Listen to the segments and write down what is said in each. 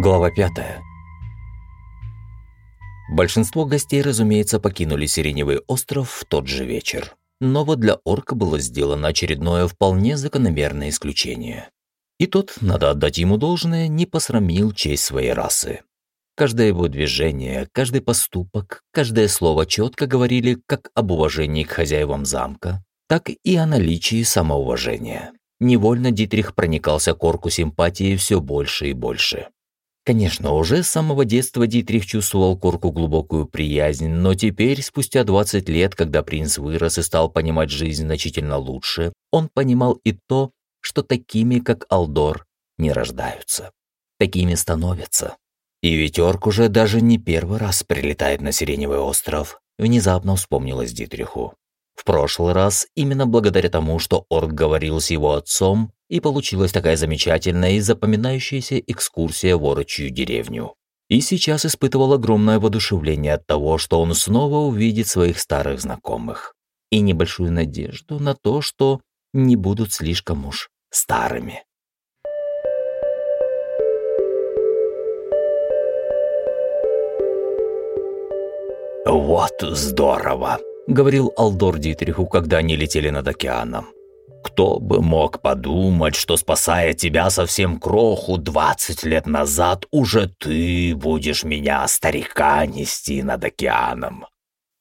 Глава 5. Большинство гостей, разумеется, покинули Сиреневый остров в тот же вечер. Но вот для орка было сделано очередное вполне закономерное исключение. И тот, надо отдать ему должное, не посрамил честь своей расы. Каждое его движение, каждый поступок, каждое слово четко говорили как об уважении к хозяевам замка, так и о наличии самоуважения. Невольно Дитрих проникался к орку симпатией все больше и больше. Конечно, уже с самого детства Дитрих чувствовал Корку глубокую приязнь, но теперь, спустя 20 лет, когда принц вырос и стал понимать жизнь значительно лучше, он понимал и то, что такими, как Алдор, не рождаются. Такими становятся. И ведь Орк уже даже не первый раз прилетает на Сиреневый остров, внезапно вспомнилось Дитриху. В прошлый раз, именно благодаря тому, что Орк говорил с его отцом, и получилась такая замечательная и запоминающаяся экскурсия в Орочью деревню. И сейчас испытывал огромное воодушевление от того, что он снова увидит своих старых знакомых. И небольшую надежду на то, что не будут слишком уж старыми. «Вот здорово!» говорил Алдор Дитриху, когда они летели над океаном. «Кто бы мог подумать, что, спасая тебя совсем кроху двадцать лет назад, уже ты будешь меня, старика, нести над океаном?»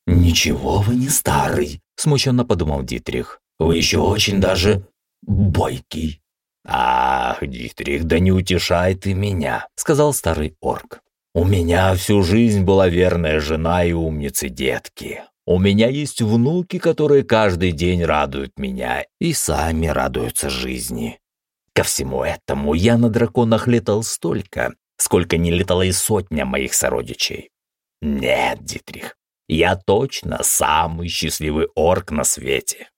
«Ничего вы не старый», – смущенно подумал Дитрих. «Вы еще очень даже бойкий». «Ах, Дитрих, да не утешай ты меня», – сказал старый орк. «У меня всю жизнь была верная жена и умницы детки. У меня есть внуки, которые каждый день радуют меня и сами радуются жизни. Ко всему этому я на драконах летал столько, сколько не летала и сотня моих сородичей. Нет, Дитрих, я точно самый счастливый орк на свете.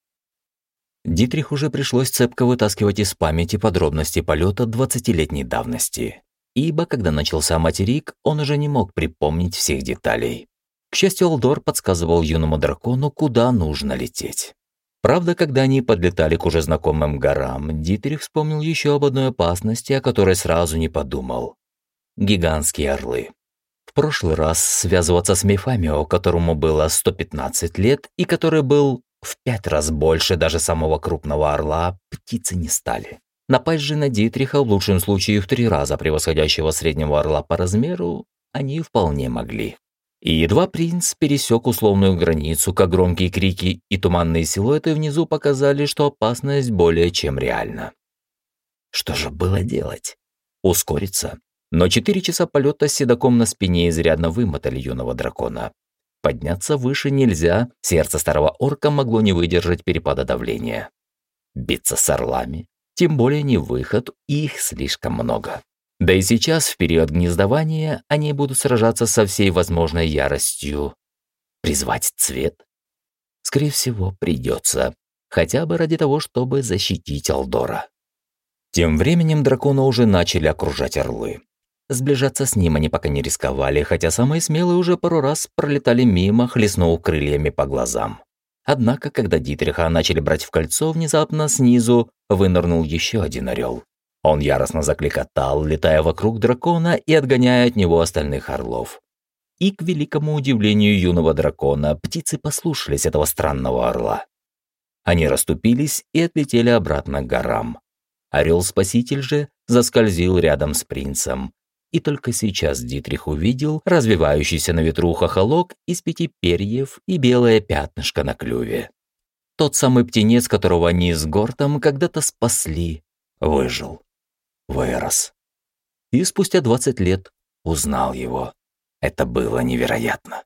Дитрих уже пришлось цепко вытаскивать из памяти подробности полета двадцатилетней давности, ибо когда начался материк, он уже не мог припомнить всех деталей. К счастью, Алдор подсказывал юному дракону, куда нужно лететь. Правда, когда они подлетали к уже знакомым горам, Дитрих вспомнил еще об одной опасности, о которой сразу не подумал. Гигантские орлы. В прошлый раз связываться с Мефамио, которому было 115 лет и который был в пять раз больше даже самого крупного орла, птицы не стали. Напасть же на Дитриха, в лучшем случае в три раза превосходящего среднего орла по размеру, они вполне могли. И едва принц пересек условную границу, как громкие крики и туманные силуэты внизу показали, что опасность более чем реальна. Что же было делать? Ускориться. Но четыре часа полета с седаком на спине изрядно вымотали юного дракона. Подняться выше нельзя, сердце старого орка могло не выдержать перепада давления. Биться с орлами, тем более не выход, их слишком много. Да и сейчас, в период гнездования, они будут сражаться со всей возможной яростью. Призвать цвет? Скорее всего, придется. Хотя бы ради того, чтобы защитить Алдора. Тем временем дракона уже начали окружать орлы. Сближаться с ним они пока не рисковали, хотя самые смелые уже пару раз пролетали мимо, хлестнув крыльями по глазам. Однако, когда Дитриха начали брать в кольцо, внезапно снизу вынырнул еще один орел. Он яростно закликотал, летая вокруг дракона и отгоняя от него остальных орлов. И, к великому удивлению юного дракона, птицы послушались этого странного орла. Они расступились и отлетели обратно к горам. Орел-спаситель же заскользил рядом с принцем. И только сейчас Дитрих увидел развивающийся на ветру хохолок из пяти перьев и белое пятнышко на клюве. Тот самый птенец, которого они с Гортом когда-то спасли, выжил вырос. И спустя 20 лет узнал его. Это было невероятно.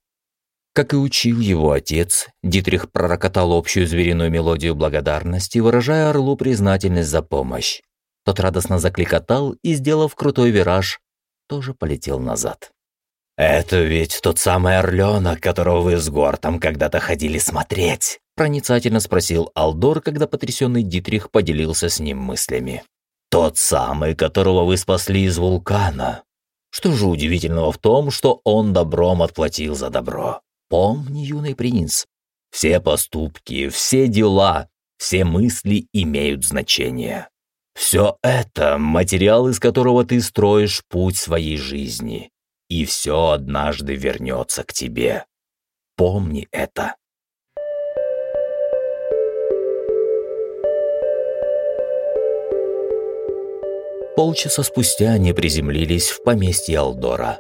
Как и учил его отец, Дитрих пророкотал общую звериную мелодию благодарности, выражая орлу признательность за помощь. Тот радостно закликотал и, сделав крутой вираж, тоже полетел назад. «Это ведь тот самый орленок, которого вы с Гортом когда-то ходили смотреть?» проницательно спросил Алдор, когда потрясенный Дитрих поделился с ним мыслями. Тот самый, которого вы спасли из вулкана. Что же удивительного в том, что он добром отплатил за добро? Помни, юный принц, все поступки, все дела, все мысли имеют значение. Все это – материал, из которого ты строишь путь своей жизни, и все однажды вернется к тебе. Помни это. Полчаса спустя они приземлились в поместье Алдора.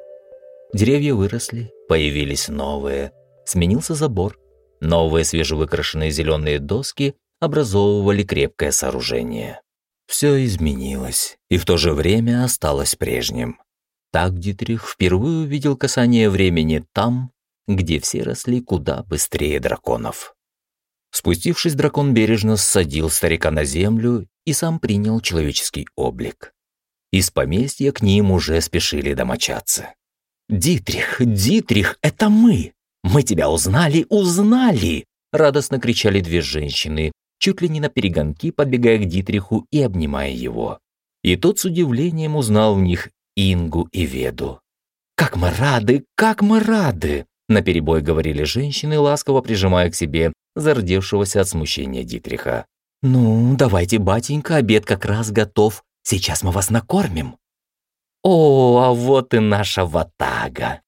Деревья выросли, появились новые, сменился забор. Новые свежевыкрашенные зеленые доски образовывали крепкое сооружение. Все изменилось, и в то же время осталось прежним. Так Дитрих впервые увидел касание времени там, где все росли куда быстрее драконов. Спустившись, дракон бережно ссадил старика на землю и сам принял человеческий облик. Из поместья к ним уже спешили домочадцы. «Дитрих, Дитрих, это мы! Мы тебя узнали, узнали!» Радостно кричали две женщины, чуть ли не на перегонки подбегая к Дитриху и обнимая его. И тот с удивлением узнал в них Ингу и Веду. «Как мы рады, как мы рады!» наперебой говорили женщины, ласково прижимая к себе зардевшегося от смущения Дитриха. «Ну, давайте, батенька, обед как раз готов. Сейчас мы вас накормим». «О, а вот и наша ватага!»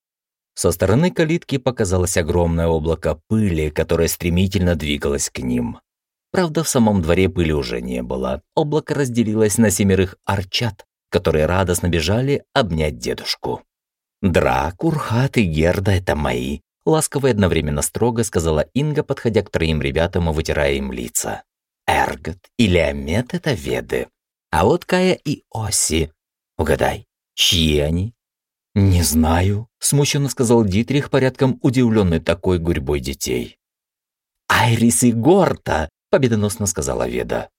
Со стороны калитки показалось огромное облако пыли, которое стремительно двигалось к ним. Правда, в самом дворе пыли уже не было. Облако разделилось на семерых арчат, которые радостно бежали обнять дедушку. «Драк, Урхат и Герда — это мои», — ласково и одновременно строго сказала Инга, подходя к троим ребятам и вытирая им лица. «Эргот и Леомет — это веды, а вот Кая и Оси. Угадай, чьи они?» «Не знаю», — смущенно сказал Дитрих, порядком удивленный такой гурьбой детей. «Айрис и Горта», — победоносно сказала Веда.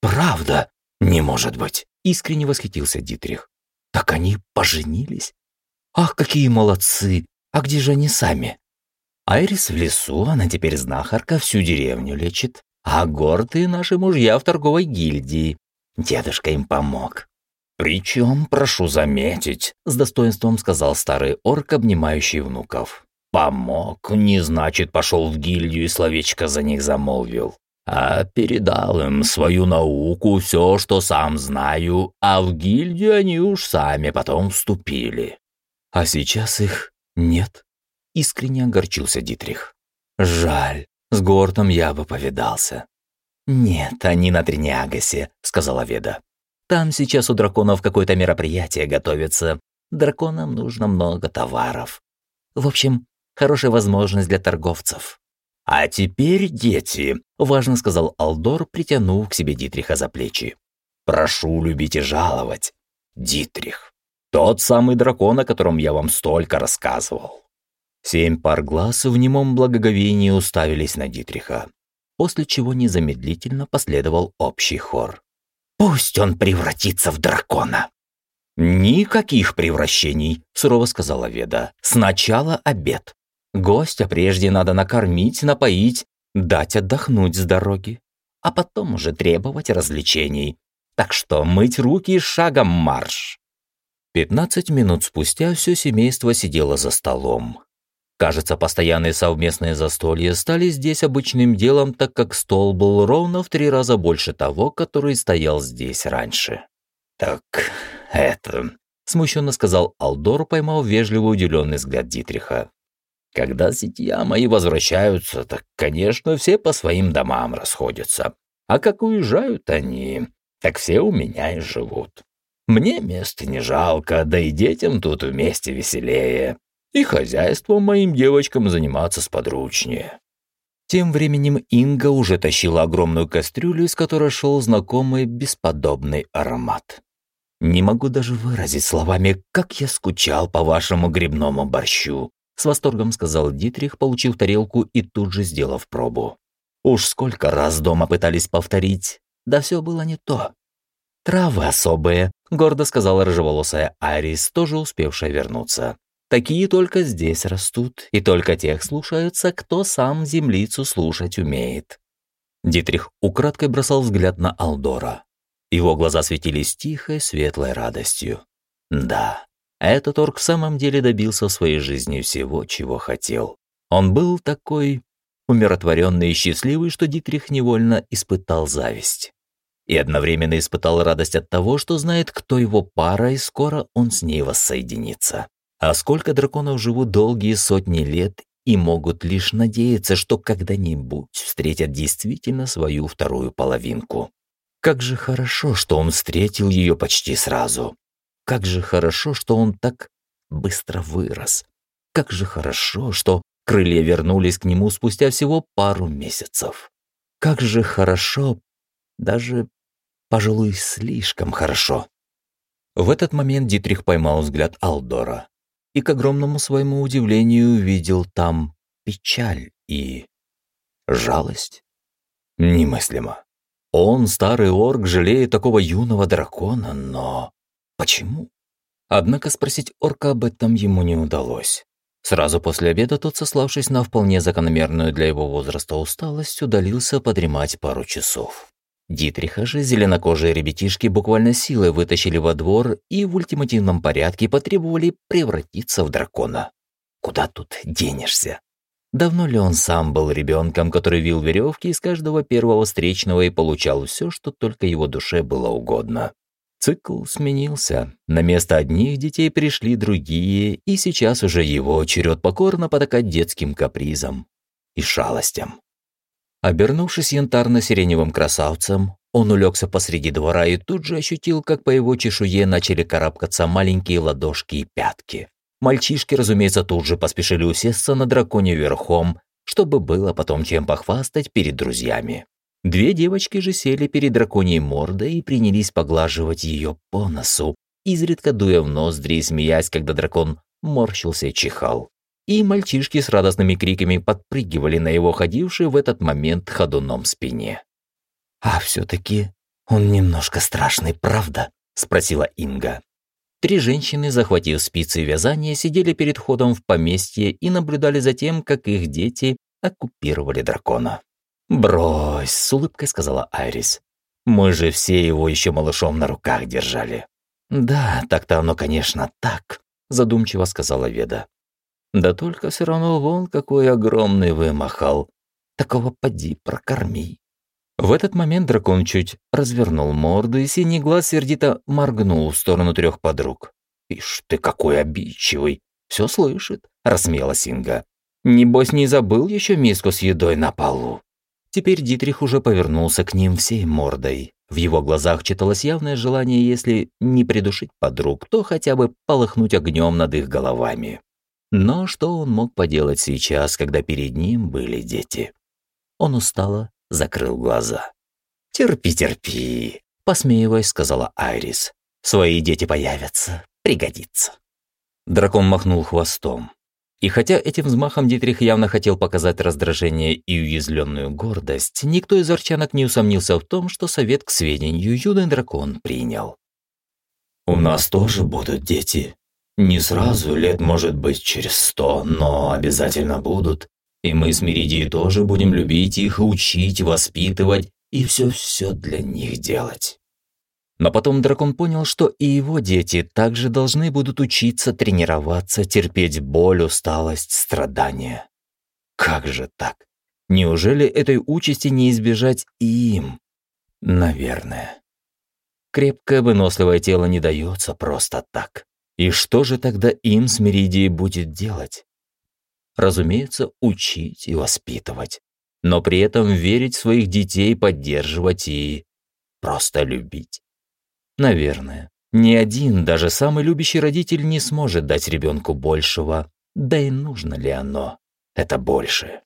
«Правда? Не может быть!» — искренне восхитился Дитрих. «Так они поженились? Ах, какие молодцы! А где же они сами?» Айрис в лесу, она теперь знахарка, всю деревню лечит. А Горты — наши мужья в торговой гильдии. Дедушка им помог. «Причем, прошу заметить», — с достоинством сказал старый орк, обнимающий внуков. «Помог, не значит, пошел в гильдию и словечко за них замолвил, а передал им свою науку, все, что сам знаю, а в гильдию они уж сами потом вступили». «А сейчас их нет», — искренне огорчился Дитрих. «Жаль, с Гортом я бы повидался». «Нет, они на Тринягосе», — сказала Веда. «Там сейчас у драконов какое-то мероприятие готовится. Драконам нужно много товаров. В общем, хорошая возможность для торговцев». «А теперь, дети», — важно сказал Алдор, притянув к себе Дитриха за плечи. «Прошу любить и жаловать. Дитрих, тот самый дракон, о котором я вам столько рассказывал». Семь пар глаз в немом благоговении уставились на Дитриха после чего незамедлительно последовал общий хор. «Пусть он превратится в дракона!» «Никаких превращений», — сурово сказала Веда. «Сначала обед. Гостя прежде надо накормить, напоить, дать отдохнуть с дороги, а потом уже требовать развлечений. Так что мыть руки шагом марш!» Пятнадцать минут спустя все семейство сидело за столом. Кажется, постоянные совместные застолья стали здесь обычным делом, так как стол был ровно в три раза больше того, который стоял здесь раньше. «Так, это...» – смущенно сказал Алдор, поймав вежливо удивленный взгляд Дитриха. «Когда сетья мои возвращаются, так, конечно, все по своим домам расходятся. А как уезжают они, так все у меня и живут. Мне места не жалко, да и детям тут вместе веселее и хозяйством моим девочкам заниматься сподручнее». Тем временем Инга уже тащила огромную кастрюлю, из которой шел знакомый бесподобный аромат. «Не могу даже выразить словами, как я скучал по вашему грибному борщу», с восторгом сказал Дитрих, получив тарелку и тут же сделав пробу. Уж сколько раз дома пытались повторить, да все было не то. «Травы особые», — гордо сказала рыжеволосая Арис, тоже успевшая вернуться. Такие только здесь растут, и только тех слушаются, кто сам землицу слушать умеет. Дитрих украдкой бросал взгляд на Алдора. Его глаза светились тихой, светлой радостью. Да, этот орк в самом деле добился в своей жизни всего, чего хотел. Он был такой умиротворенный и счастливый, что Дитрих невольно испытал зависть. и одновременно испытал радость от того, что знает, кто его пара, и скоро он с ней воссоединится. А сколько драконов живут долгие сотни лет и могут лишь надеяться, что когда-нибудь встретят действительно свою вторую половинку. Как же хорошо, что он встретил ее почти сразу. Как же хорошо, что он так быстро вырос. Как же хорошо, что крылья вернулись к нему спустя всего пару месяцев. Как же хорошо, даже, пожалуй, слишком хорошо. В этот момент Дитрих поймал взгляд Алдора и, к огромному своему удивлению, увидел там печаль и жалость. Немыслимо. Он, старый орк, жалеет такого юного дракона, но почему? Однако спросить орка об этом ему не удалось. Сразу после обеда тот, сославшись на вполне закономерную для его возраста усталость, удалился подремать пару часов. Дитриха же зеленокожие ребятишки буквально силой вытащили во двор и в ультимативном порядке потребовали превратиться в дракона. Куда тут денешься? Давно ли он сам был ребенком, который вил веревки из каждого первого встречного и получал все, что только его душе было угодно? Цикл сменился. На место одних детей пришли другие, и сейчас уже его черед покорно потакать детским капризам и шалостям. Обернувшись янтарно-сиреневым красавцем, он улегся посреди двора и тут же ощутил, как по его чешуе начали карабкаться маленькие ладошки и пятки. Мальчишки, разумеется, тут же поспешили усесться на драконе верхом, чтобы было потом чем похвастать перед друзьями. Две девочки же сели перед драконьей мордой и принялись поглаживать ее по носу, изредка дуя в ноздри и смеясь, когда дракон морщился и чихал. И мальчишки с радостными криками подпрыгивали на его ходившей в этот момент ходуном спине. «А все-таки он немножко страшный, правда?» – спросила Инга. Три женщины, захватив спицы вязания, сидели перед входом в поместье и наблюдали за тем, как их дети оккупировали дракона. «Брось», — с улыбкой сказала Айрис. «Мы же все его еще малышом на руках держали». «Да, так-то оно, конечно, так», — задумчиво сказала Веда. «Да только все равно вон какой огромный вымахал. Такого поди прокорми». В этот момент дракон чуть развернул морду, и синий глаз сердито моргнул в сторону трех подруг. «Ишь ты какой обидчивый! Все слышит!» — рассмеялась Инга. «Небось, не забыл еще миску с едой на полу?» Теперь Дитрих уже повернулся к ним всей мордой. В его глазах читалось явное желание, если не придушить подруг, то хотя бы полыхнуть огнем над их головами. Но что он мог поделать сейчас, когда перед ним были дети? Он устало закрыл глаза. «Терпи, терпи», — посмеиваясь, сказала Айрис. «Свои дети появятся, пригодится». Дракон махнул хвостом. И хотя этим взмахом Дитрих явно хотел показать раздражение и уязвленную гордость, никто из арчанок не усомнился в том, что совет к сведению юный дракон принял. «У нас тоже будут дети. Не сразу, лет может быть через сто, но обязательно будут. И мы с Меридией тоже будем любить их, учить, воспитывать и все-все для них делать». Но потом дракон понял, что и его дети также должны будут учиться тренироваться, терпеть боль, усталость, страдания. Как же так? Неужели этой участи не избежать им? Наверное. Крепкое выносливое тело не дается просто так. И что же тогда им с Меридией будет делать? Разумеется, учить и воспитывать. Но при этом верить в своих детей, поддерживать и просто любить. Наверное, ни один, даже самый любящий родитель не сможет дать ребенку большего. Да и нужно ли оно? Это больше.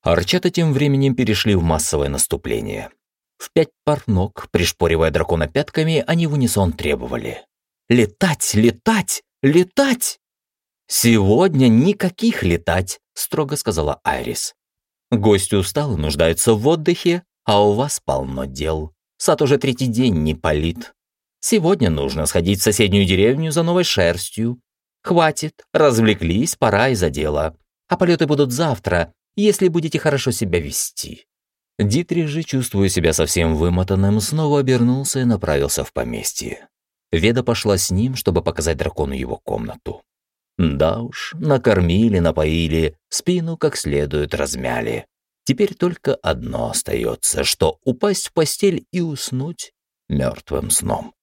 Арчата тем временем перешли в массовое наступление. В пять пар ног, пришпоривая дракона пятками, они в унисон требовали. «Летать! Летать! Летать!» «Сегодня никаких летать!» – строго сказала Айрис. «Гость устал и нуждается в отдыхе, а у вас полно дел. Сад уже третий день не палит. Сегодня нужно сходить в соседнюю деревню за новой шерстью. Хватит, развлеклись, пора и за дело. А полеты будут завтра, если будете хорошо себя вести». Дитрих же, чувствуя себя совсем вымотанным, снова обернулся и направился в поместье. Веда пошла с ним, чтобы показать дракону его комнату. Да уж, накормили, напоили, спину как следует размяли. Теперь только одно остается, что упасть в постель и уснуть мертвым сном.